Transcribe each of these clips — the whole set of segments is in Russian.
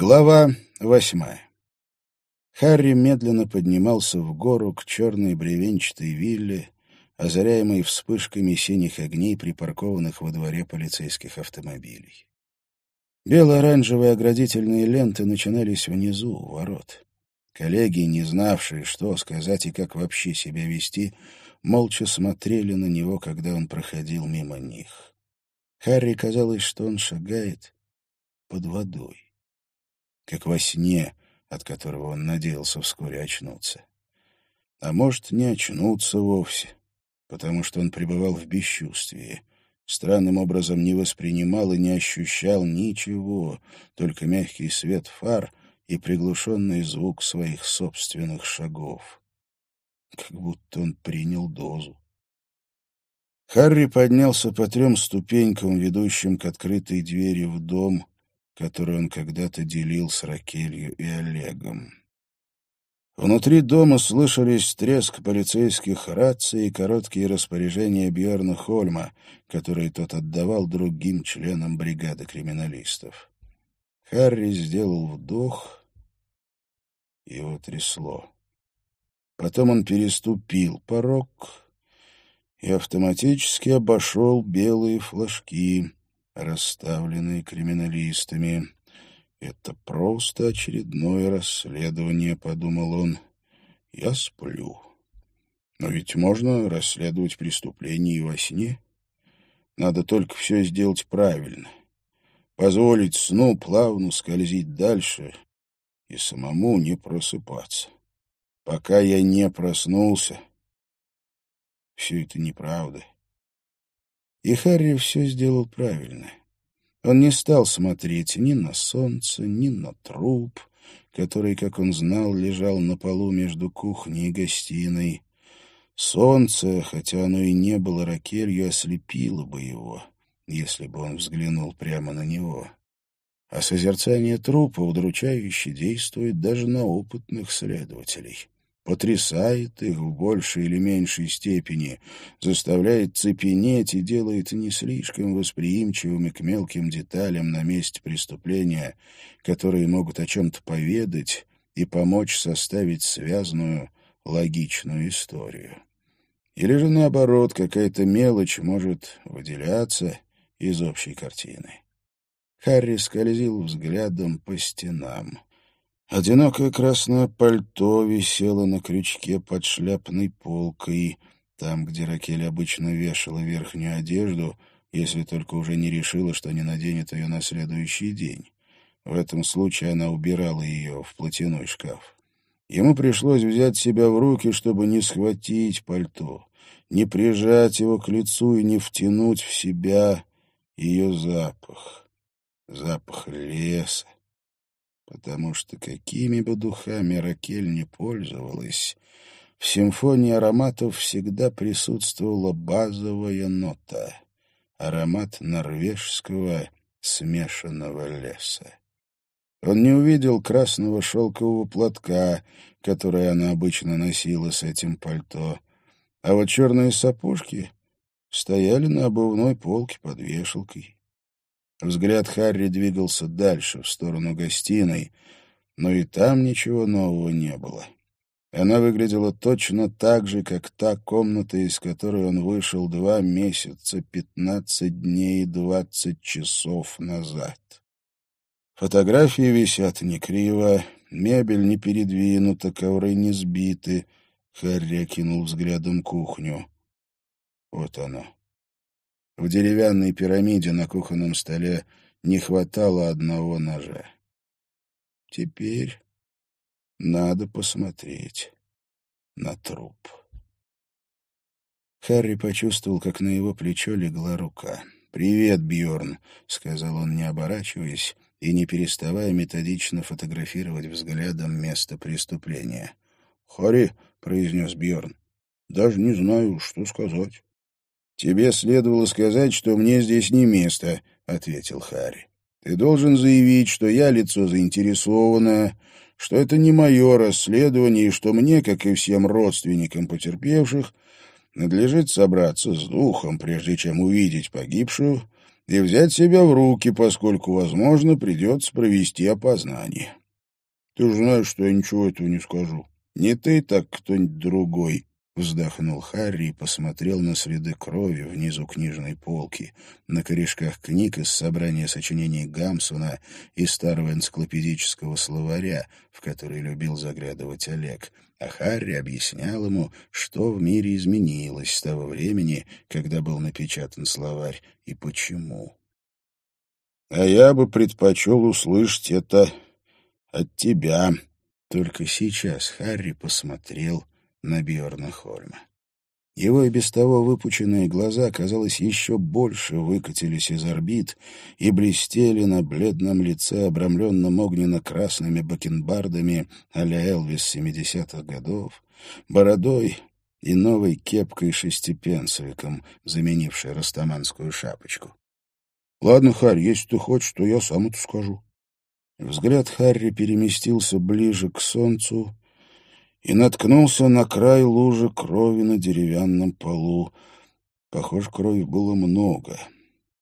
Глава восьмая. Харри медленно поднимался в гору к черной бревенчатой вилле, озаряемой вспышками синих огней, припаркованных во дворе полицейских автомобилей. Бело-оранжевые оградительные ленты начинались внизу, у ворот. Коллеги, не знавшие, что сказать и как вообще себя вести, молча смотрели на него, когда он проходил мимо них. Харри казалось, что он шагает под водой как во сне, от которого он надеялся вскоре очнуться. А может, не очнуться вовсе, потому что он пребывал в бесчувствии, странным образом не воспринимал и не ощущал ничего, только мягкий свет фар и приглушенный звук своих собственных шагов. Как будто он принял дозу. Харри поднялся по трем ступенькам, ведущим к открытой двери в дом, который он когда-то делил с Ракелью и Олегом. Внутри дома слышались треск полицейских раций и короткие распоряжения Бьерна Хольма, которые тот отдавал другим членам бригады криминалистов. Харри сделал вдох, его трясло. Потом он переступил порог и автоматически обошел белые флажки, расставленные криминалистами. «Это просто очередное расследование», — подумал он. «Я сплю. Но ведь можно расследовать преступления и во сне. Надо только все сделать правильно. Позволить сну плавно скользить дальше и самому не просыпаться. Пока я не проснулся, все это неправда. И Харри все сделал правильно. Он не стал смотреть ни на солнце, ни на труп, который, как он знал, лежал на полу между кухней и гостиной. Солнце, хотя оно и не было ракелью, ослепило бы его, если бы он взглянул прямо на него. А созерцание трупа удручающе действует даже на опытных следователей потрясает их в большей или меньшей степени, заставляет цепенеть и делает не слишком восприимчивыми к мелким деталям на месте преступления, которые могут о чем-то поведать и помочь составить связанную, логичную историю. Или же, наоборот, какая-то мелочь может выделяться из общей картины. Харри скользил взглядом по стенам. Одинокое красное пальто висело на крючке под шляпной полкой, там, где Ракель обычно вешала верхнюю одежду, если только уже не решила, что не наденет ее на следующий день. В этом случае она убирала ее в платяной шкаф. Ему пришлось взять себя в руки, чтобы не схватить пальто, не прижать его к лицу и не втянуть в себя ее запах. Запах леса, потому что какими бы духами Ракель не пользовалась, в симфонии ароматов всегда присутствовала базовая нота — аромат норвежского смешанного леса. Он не увидел красного шелкового платка, который она обычно носила с этим пальто, а вот черные сапожки стояли на обувной полке под вешалкой. Взгляд Харри двигался дальше, в сторону гостиной, но и там ничего нового не было. Она выглядела точно так же, как та комната, из которой он вышел два месяца, пятнадцать дней и двадцать часов назад. Фотографии висят не криво, мебель не передвинута, ковры не сбиты. Харри окинул взглядом кухню. Вот оно. В деревянной пирамиде на кухонном столе не хватало одного ножа. Теперь надо посмотреть на труп. Харри почувствовал, как на его плечо легла рука. «Привет, Бьорн, сказал он, не оборачиваясь и не переставая методично фотографировать взглядом место преступления. «Харри», — произнес Бьорн, — «даже не знаю, что сказать». «Тебе следовало сказать, что мне здесь не место», — ответил Харри. «Ты должен заявить, что я лицо заинтересованное, что это не мое расследование и что мне, как и всем родственникам потерпевших, надлежит собраться с духом, прежде чем увидеть погибшую, и взять себя в руки, поскольку, возможно, придется провести опознание. Ты же знаешь, что я ничего этого не скажу. Не ты, так кто-нибудь другой. Вздохнул Харри и посмотрел на следы крови внизу книжной полки, на корешках книг из собрания сочинений Гамсуна и старого энциклопедического словаря, в который любил заглядывать Олег. А Харри объяснял ему, что в мире изменилось с того времени, когда был напечатан словарь, и почему. «А я бы предпочел услышать это от тебя». Только сейчас Харри посмотрел на Бьорна Хольма. Его и без того выпученные глаза, казалось, еще больше выкатились из орбит и блестели на бледном лице, обрамленном огненно-красными бакенбардами а-ля Элвис семидесятых годов, бородой и новой кепкой-шестипенсовиком, заменившей растаманскую шапочку. — Ладно, Харри, если ты хочешь, то я сам это скажу. Взгляд Харри переместился ближе к солнцу, и наткнулся на край лужи крови на деревянном полу. Похоже, крови было много.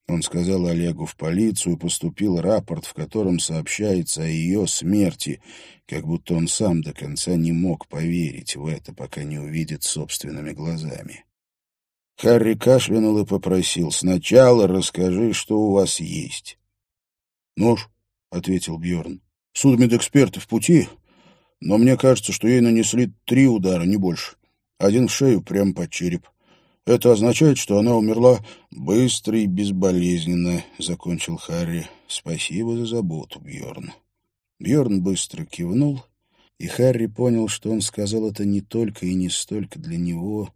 Он сказал Олегу в полицию и поступил рапорт, в котором сообщается о ее смерти, как будто он сам до конца не мог поверить в это, пока не увидит собственными глазами. Харри кашлянул и попросил, «Сначала расскажи, что у вас есть». «Нож», — ответил Бьорн. «Судмедэксперты в пути, но мне кажется, что ей нанесли три удара, не больше. Один в шею, прямо под череп. Это означает, что она умерла быстро и безболезненно, — закончил Харри. Спасибо за заботу, Бьорн. Бьорн быстро кивнул, и Харри понял, что он сказал это не только и не столько для него,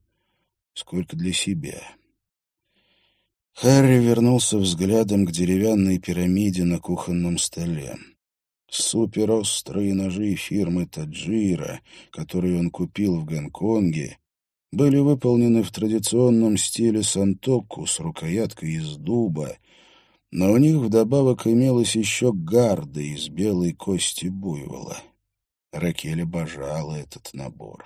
сколько для себя. Харри вернулся взглядом к деревянной пирамиде на кухонном столе. Суперострые ножи фирмы Таджира, которые он купил в Гонконге, были выполнены в традиционном стиле сантоку с рукояткой из дуба, но у них вдобавок имелась еще гарда из белой кости буйвола. Ракель обожала этот набор.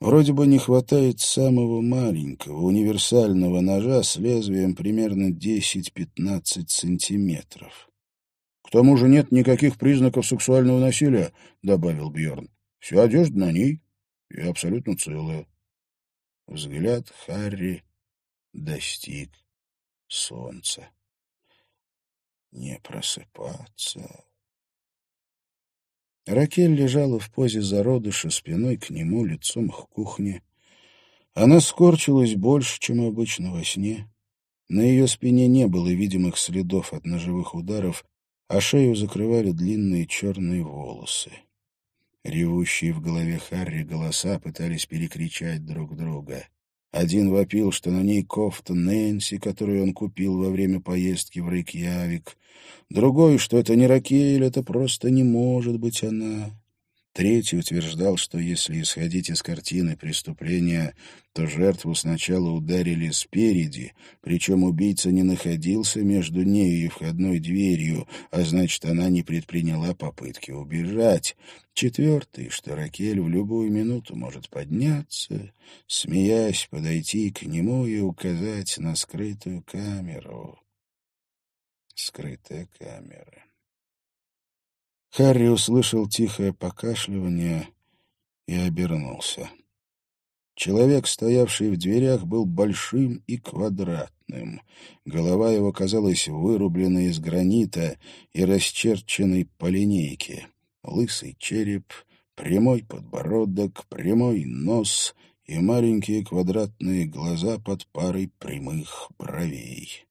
Вроде бы не хватает самого маленького, универсального ножа с лезвием примерно 10-15 сантиметров. К тому же нет никаких признаков сексуального насилия, добавил Бьорн. Вся одежда на ней и абсолютно целая. Взгляд Харри достиг солнца. Не просыпаться. Ракель лежала в позе зародыша, спиной к нему, лицом к кухне. Она скорчилась больше, чем обычно во сне. На ее спине не было видимых следов от ножевых ударов, а шею закрывали длинные черные волосы. Ревущие в голове Харри голоса пытались перекричать друг друга. Один вопил, что на ней кофта Нэнси, которую он купил во время поездки в Рейкьявик. Другой, что это не Ракель, это просто не может быть она. Третий утверждал, что если исходить из картины преступления, то жертву сначала ударили спереди, причем убийца не находился между нею и входной дверью, а значит, она не предприняла попытки убежать. Четвертый, что Ракель в любую минуту может подняться, смеясь, подойти к нему и указать на скрытую камеру. Скрытая камера. Харри услышал тихое покашливание и обернулся. Человек, стоявший в дверях, был большим и квадратным. Голова его казалась вырубленной из гранита и расчерченной по линейке. Лысый череп, прямой подбородок, прямой нос и маленькие квадратные глаза под парой прямых бровей.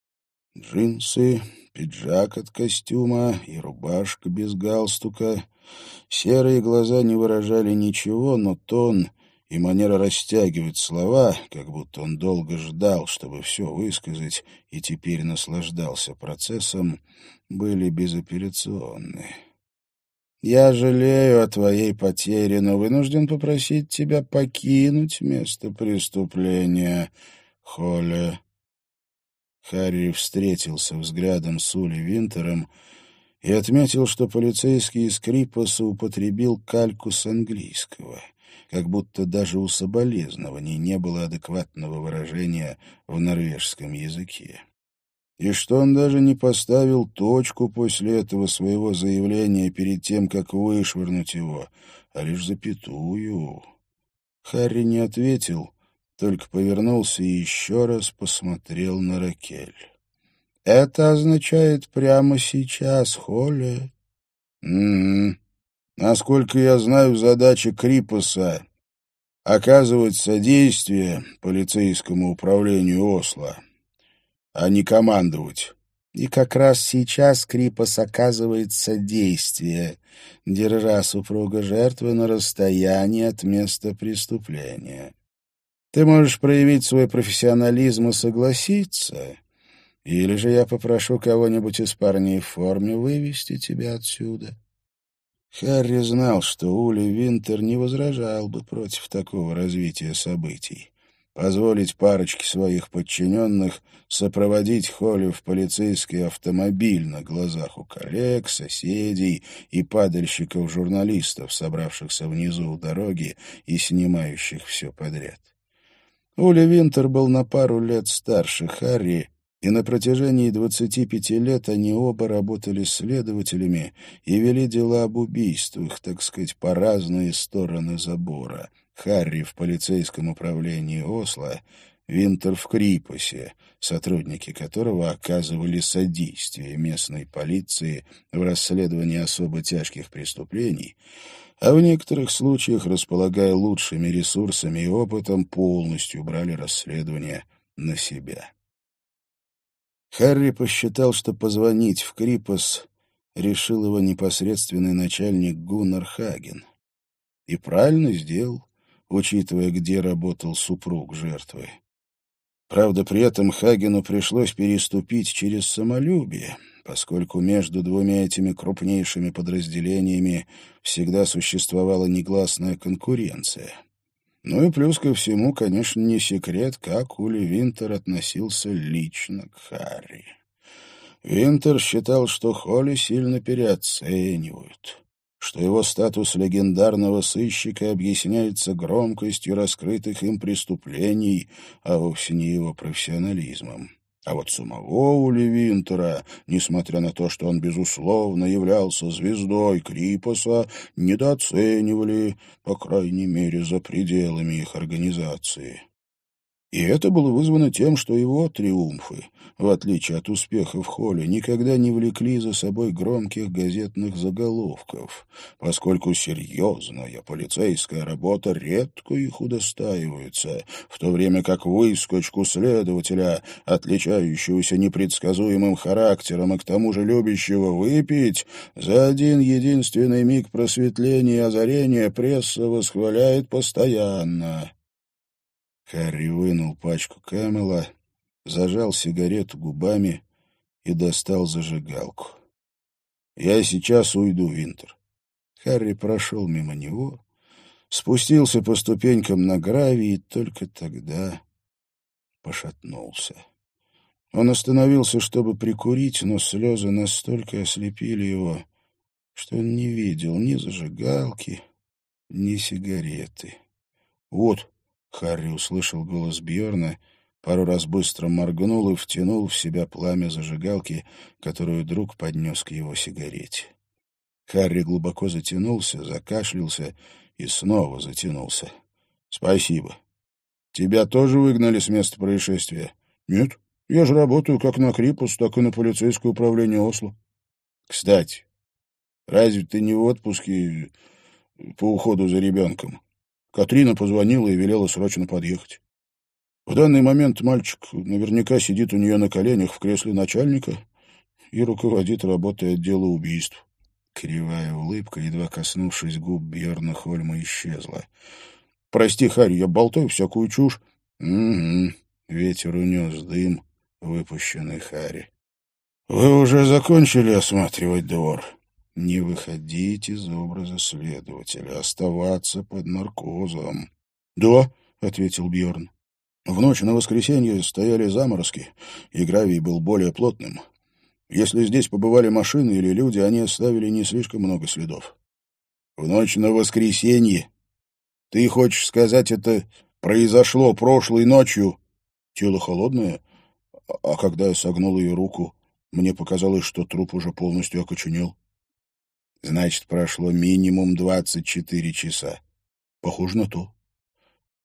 Джинсы, пиджак от костюма и рубашка без галстука. Серые глаза не выражали ничего, но тон и манера растягивать слова, как будто он долго ждал, чтобы все высказать, и теперь наслаждался процессом, были безапелляционны. «Я жалею о твоей потере, но вынужден попросить тебя покинуть место преступления, Холя». Харри встретился взглядом с Ули Винтером и отметил, что полицейский из Крипаса употребил кальку с английского, как будто даже у соболезнований не было адекватного выражения в норвежском языке. и что он даже не поставил точку после этого своего заявления перед тем, как вышвырнуть его, а лишь запятую. Харри не ответил, только повернулся и еще раз посмотрел на Ракель. «Это означает прямо сейчас, Холли». «Угу. Насколько я знаю, задача Крипоса — оказывать содействие полицейскому управлению Осло, а не командовать». И как раз сейчас Крипос оказывает содействие, держа супруга жертвы на расстоянии от места преступления. Ты можешь проявить свой профессионализм и согласиться, или же я попрошу кого-нибудь из парней в форме вывести тебя отсюда. Харри знал, что Ули Винтер не возражал бы против такого развития событий позволить парочке своих подчиненных сопроводить Холли в полицейский автомобиль на глазах у коллег, соседей и падальщиков-журналистов, собравшихся внизу у дороги и снимающих все подряд. Ули Винтер был на пару лет старше Харри, и на протяжении 25 лет они оба работали следователями и вели дела об убийствах, так сказать, по разные стороны забора — Харри в полицейском управлении Осло, Винтер в Крипосе, сотрудники которого оказывали содействие местной полиции в расследовании особо тяжких преступлений, а в некоторых случаях, располагая лучшими ресурсами и опытом, полностью брали расследование на себя. Харри посчитал, что позвонить в Крипос решил его непосредственный начальник Гуннар Хаген. И правильно сделал учитывая, где работал супруг жертвы. Правда, при этом Хагену пришлось переступить через самолюбие, поскольку между двумя этими крупнейшими подразделениями всегда существовала негласная конкуренция. Ну и плюс ко всему, конечно, не секрет, как Ули Винтер относился лично к Харри. Винтер считал, что Холли сильно переоценивают что его статус легендарного сыщика объясняется громкостью раскрытых им преступлений, а вовсе не его профессионализмом. А вот самого Ули несмотря на то, что он, безусловно, являлся звездой Крипоса, недооценивали, по крайней мере, за пределами их организации. И это было вызвано тем, что его триумфы, в отличие от успеха в холле, никогда не влекли за собой громких газетных заголовков, поскольку серьезная полицейская работа редко их удостаивается, в то время как выскочку следователя, отличающегося непредсказуемым характером и к тому же любящего выпить, за один единственный миг просветления и озарения пресса восхваляет постоянно. Харри вынул пачку Камела, зажал сигарету губами и достал зажигалку. «Я сейчас уйду, Винтер». Харри прошел мимо него, спустился по ступенькам на гравий и только тогда пошатнулся. Он остановился, чтобы прикурить, но слезы настолько ослепили его, что он не видел ни зажигалки, ни сигареты. «Вот», Харри услышал голос Бьорна, пару раз быстро моргнул и втянул в себя пламя зажигалки, которую друг поднес к его сигарете. Харри глубоко затянулся, закашлялся и снова затянулся. — Спасибо. — Тебя тоже выгнали с места происшествия? — Нет. Я же работаю как на Крипус, так и на полицейское управление Осло. — Кстати, разве ты не в отпуске по уходу за ребенком? Катрина позвонила и велела срочно подъехать. В данный момент мальчик наверняка сидит у нее на коленях в кресле начальника и руководит работой отдела убийств. Кривая улыбка, едва коснувшись губ Бьерна Хольма, исчезла. «Прости, Харри, я болтаю всякую чушь». «Угу». Ветер унес дым, выпущенный Харри. «Вы уже закончили осматривать двор?» Не выходить из образа следователя, оставаться под наркозом. — Да, — ответил Бьорн. В ночь на воскресенье стояли заморозки, и гравий был более плотным. Если здесь побывали машины или люди, они оставили не слишком много следов. В ночь на воскресенье? Ты хочешь сказать, это произошло прошлой ночью? Тело холодное, а когда я согнул ее руку, мне показалось, что труп уже полностью окоченел. Значит, прошло минимум двадцать четыре часа. Похоже на то.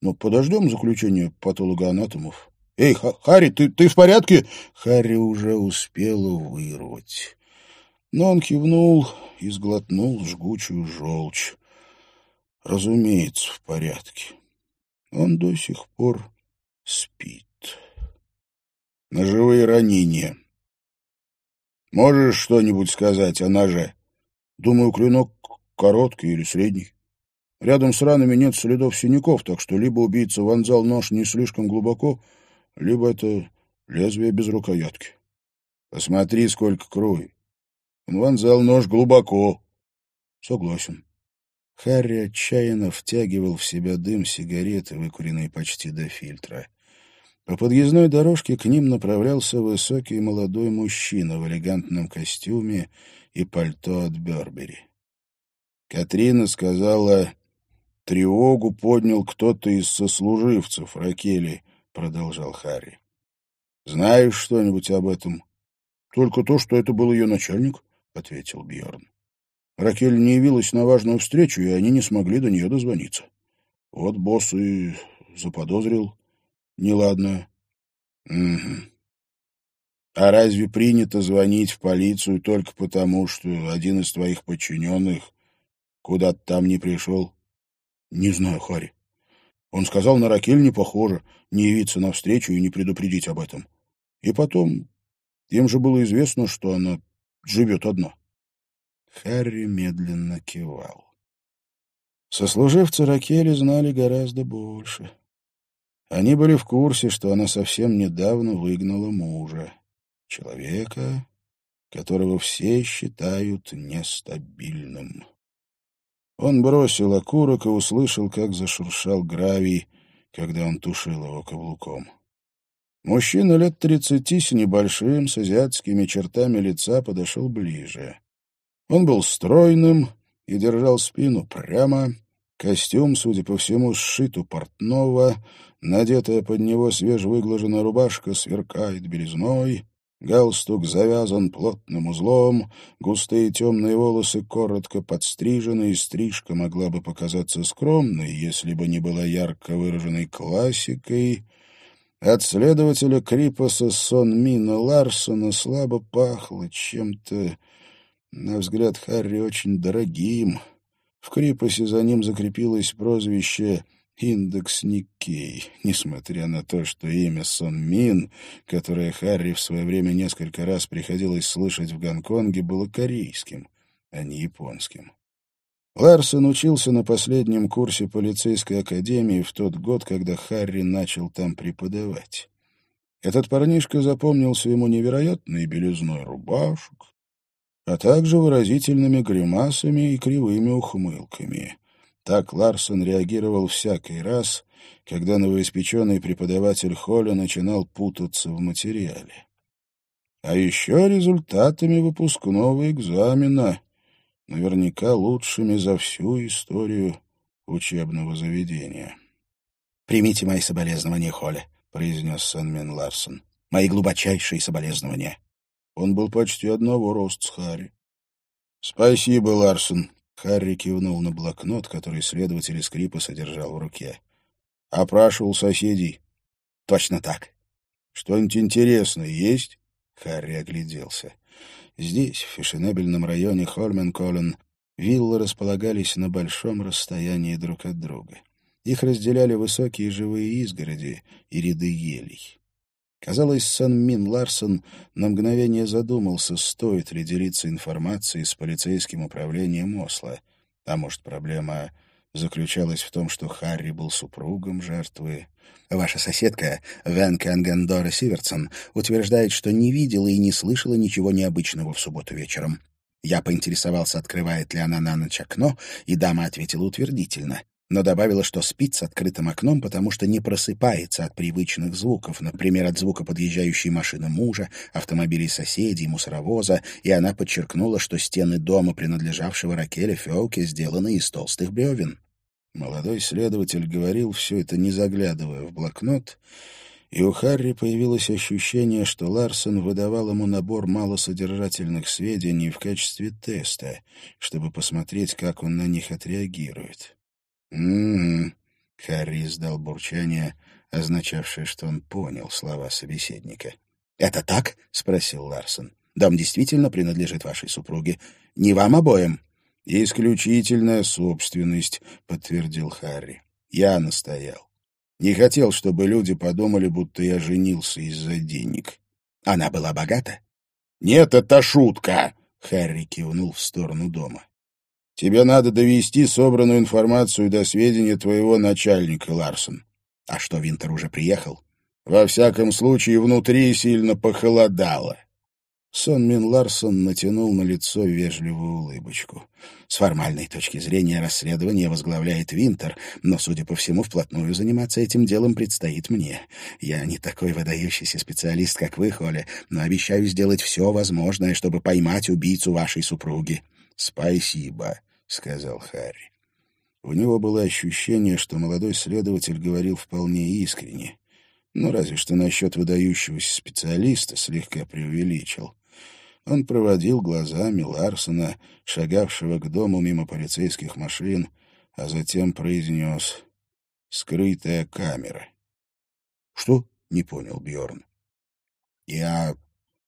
Но подождем заключения патологоанатомов. Эй, Харри, ты, ты в порядке? Харри уже успела вырвать. Но он кивнул и сглотнул жгучую желчь. Разумеется, в порядке. Он до сих пор спит. Ножевые ранения. Можешь что-нибудь сказать о ноже? Думаю, клинок короткий или средний. Рядом с ранами нет следов синяков, так что либо убийца вонзал нож не слишком глубоко, либо это лезвие без рукоятки. Посмотри, сколько крови. Он вонзал нож глубоко. Согласен. Харри отчаянно втягивал в себя дым сигареты, выкуренные почти до фильтра. По подъездной дорожке к ним направлялся высокий молодой мужчина в элегантном костюме и пальто от Бербери. Катрина сказала, «Тревогу поднял кто-то из сослуживцев Ракели», — продолжал Харри. «Знаешь что-нибудь об этом?» «Только то, что это был ее начальник», — ответил Бьорн. Ракель не явилась на важную встречу, и они не смогли до нее дозвониться. Вот босс и заподозрил неладное. Угу. А разве принято звонить в полицию только потому, что один из твоих подчиненных куда-то там не пришел? Не знаю, Харри. Он сказал, на Ракель не похоже, не явиться навстречу и не предупредить об этом. И потом, им же было известно, что она живет одна. Харри медленно кивал. Сослуживцы Ракели знали гораздо больше. Они были в курсе, что она совсем недавно выгнала мужа, человека, которого все считают нестабильным. Он бросил окурок и услышал, как зашуршал гравий, когда он тушил его каблуком. Мужчина лет тридцати с небольшим, с азиатскими чертами лица подошел ближе. Он был стройным и держал спину прямо. Костюм, судя по всему, сшит у портного, надетая под него свежевыглаженная рубашка сверкает белизной, галстук завязан плотным узлом, густые темные волосы коротко подстрижены, и стрижка могла бы показаться скромной, если бы не была ярко выраженной классикой. От следователя Крипаса Сон Мина Ларсона слабо пахло чем-то на взгляд Харри, очень дорогим. В Крипосе за ним закрепилось прозвище «Индекс Никкей», несмотря на то, что имя Сон Мин, которое Харри в свое время несколько раз приходилось слышать в Гонконге, было корейским, а не японским. Ларсон учился на последнем курсе полицейской академии в тот год, когда Харри начал там преподавать. Этот парнишка запомнился ему невероятной белизной рубашек, а также выразительными гримасами и кривыми ухмылками. Так Ларсон реагировал всякий раз, когда новоиспеченный преподаватель Холля начинал путаться в материале. А еще результатами выпускного экзамена, наверняка лучшими за всю историю учебного заведения. «Примите мои соболезнования, Холля», — произнес Санмен Ларсон. «Мои глубочайшие соболезнования». Он был почти одного роста с Харри. «Спасибо, Ларсон», — Харри кивнул на блокнот, который следователь из Крипа содержал в руке. «Опрашивал соседей». «Точно так». «Что-нибудь интересное есть?» Харри огляделся. Здесь, в фешенебельном районе Хольмен-Коллен, виллы располагались на большом расстоянии друг от друга. Их разделяли высокие живые изгороди и ряды елей. Казалось, Сан Мин Ларсон на мгновение задумался, стоит ли делиться информацией с полицейским управлением Осло. А может, проблема заключалась в том, что Харри был супругом жертвы. Ваша соседка, Вен Кенгендора Сиверсон, утверждает, что не видела и не слышала ничего необычного в субботу вечером. Я поинтересовался, открывает ли она на ночь окно, и дама ответила утвердительно но добавила, что спит с открытым окном, потому что не просыпается от привычных звуков, например, от звука подъезжающей машины мужа, автомобилей соседей, мусоровоза, и она подчеркнула, что стены дома, принадлежавшего Ракеле Феоке, сделаны из толстых бревен. Молодой следователь говорил все это, не заглядывая в блокнот, и у Харри появилось ощущение, что Ларсон выдавал ему набор малосодержательных сведений в качестве теста, чтобы посмотреть, как он на них отреагирует. «М-м-м», Харри издал бурчание, означавшее, что он понял слова собеседника. «Это так?» — спросил Ларсон. «Дом действительно принадлежит вашей супруге. Не вам обоим?» «Исключительная собственность», — подтвердил Харри. «Я настоял. Не хотел, чтобы люди подумали, будто я женился из-за денег. Она была богата? Нет, это шутка, Харри кивнул в сторону дома. Тебе надо довести собранную информацию до сведения твоего начальника, Ларсон. А что, Винтер уже приехал? Во всяком случае, внутри сильно похолодало. Сон Мин Ларсон натянул на лицо вежливую улыбочку. С формальной точки зрения расследование возглавляет Винтер, но, судя по всему, вплотную заниматься этим делом предстоит мне. Я не такой выдающийся специалист, как вы, Холли, но обещаю сделать все возможное, чтобы поймать убийцу вашей супруги. — Спасибо, — сказал Харри. У него было ощущение, что молодой следователь говорил вполне искренне. Ну, разве что насчет выдающегося специалиста слегка преувеличил. Он проводил глазами Ларсона, шагавшего к дому мимо полицейских машин, а затем произнес «Скрытая камера». «Что?» — не понял Бьорн. «Я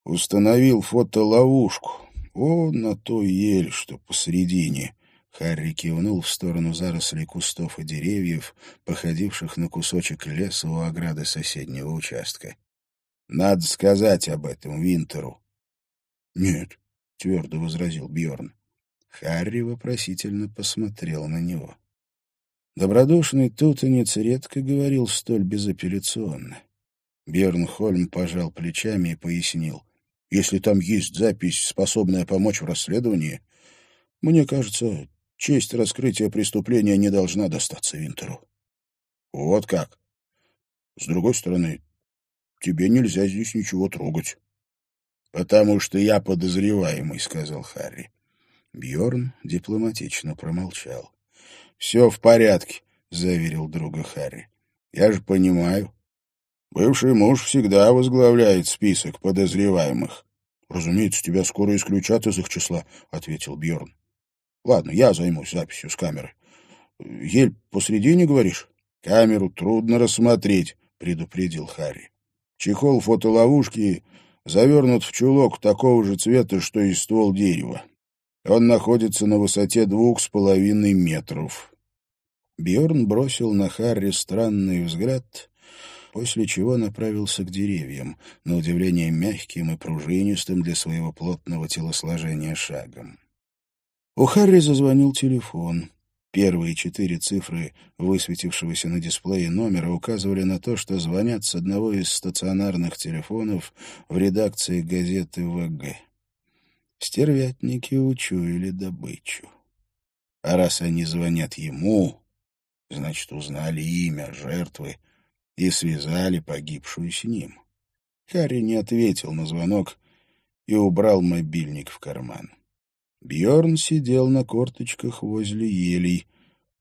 установил фотоловушку. О, на той ель, что посредине». Харри кивнул в сторону зарослей кустов и деревьев, походивших на кусочек леса у ограды соседнего участка. «Надо сказать об этом Винтеру. «Нет», — твердо возразил Бьорн. Харри вопросительно посмотрел на него. Добродушный тутанец редко говорил столь безапелляционно. Бьорн Хольм пожал плечами и пояснил. «Если там есть запись, способная помочь в расследовании, мне кажется, честь раскрытия преступления не должна достаться Винтеру». «Вот как?» «С другой стороны, тебе нельзя здесь ничего трогать». «Потому что я подозреваемый», — сказал Харри. Бьорн дипломатично промолчал. «Все в порядке», — заверил друга Харри. «Я же понимаю. Бывший муж всегда возглавляет список подозреваемых». «Разумеется, тебя скоро исключат из их числа», — ответил Бьорн. «Ладно, я займусь записью с камеры. Ель посредине, говоришь?» «Камеру трудно рассмотреть», — предупредил Харри. «Чехол фотоловушки завернут в чулок такого же цвета, что и ствол дерева. Он находится на высоте двух с половиной метров. Бьорн бросил на Харри странный взгляд, после чего направился к деревьям, на удивление мягким и пружинистым для своего плотного телосложения шагом. У Харри зазвонил телефон. Первые четыре цифры высветившегося на дисплее номера указывали на то, что звонят с одного из стационарных телефонов в редакции газеты ВГ. Стервятники учуяли добычу. А раз они звонят ему, значит, узнали имя жертвы и связали погибшую с ним. Харри не ответил на звонок и убрал мобильник в карман. Бьорн сидел на корточках возле елей.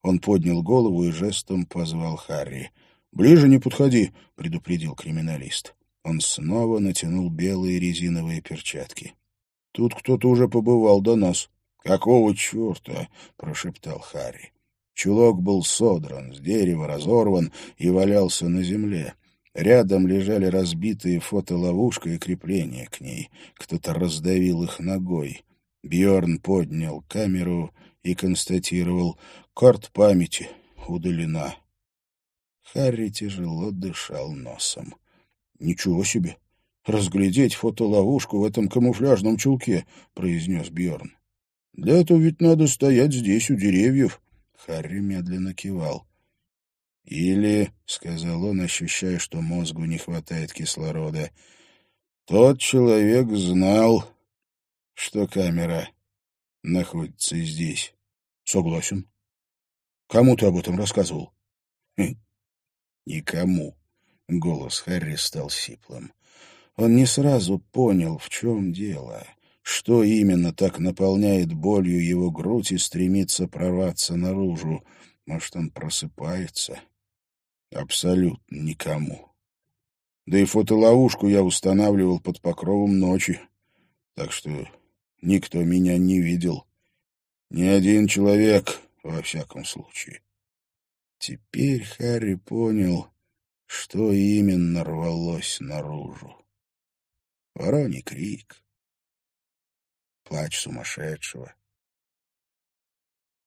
Он поднял голову и жестом позвал Харри. «Ближе не подходи», — предупредил криминалист. Он снова натянул белые резиновые перчатки. «Тут кто-то уже побывал до нас». «Какого черта?» — прошептал Харри. Чулок был содран, с дерева разорван и валялся на земле. Рядом лежали разбитые фотоловушка и крепления к ней. Кто-то раздавил их ногой. Бьорн поднял камеру и констатировал «Карт памяти удалена». Харри тяжело дышал носом. «Ничего себе! Разглядеть фотоловушку в этом камуфляжном чулке!» — произнес Бьорн. «Для этого ведь надо стоять здесь, у деревьев». Харри медленно кивал. «Или, — сказал он, ощущая, что мозгу не хватает кислорода, — тот человек знал, что камера находится здесь. Согласен. Кому ты об этом рассказывал? Хм. Никому. Голос Харри стал сиплым. Он не сразу понял, в чем дело, что именно так наполняет болью его грудь и стремится прорваться наружу. Может, он просыпается? Абсолютно никому. Да и фотоловушку я устанавливал под покровом ночи, так что никто меня не видел. Ни один человек, во всяком случае. Теперь Харри понял, что именно рвалось наружу. Вороний крик, плач сумасшедшего,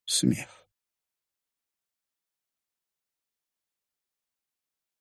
смех.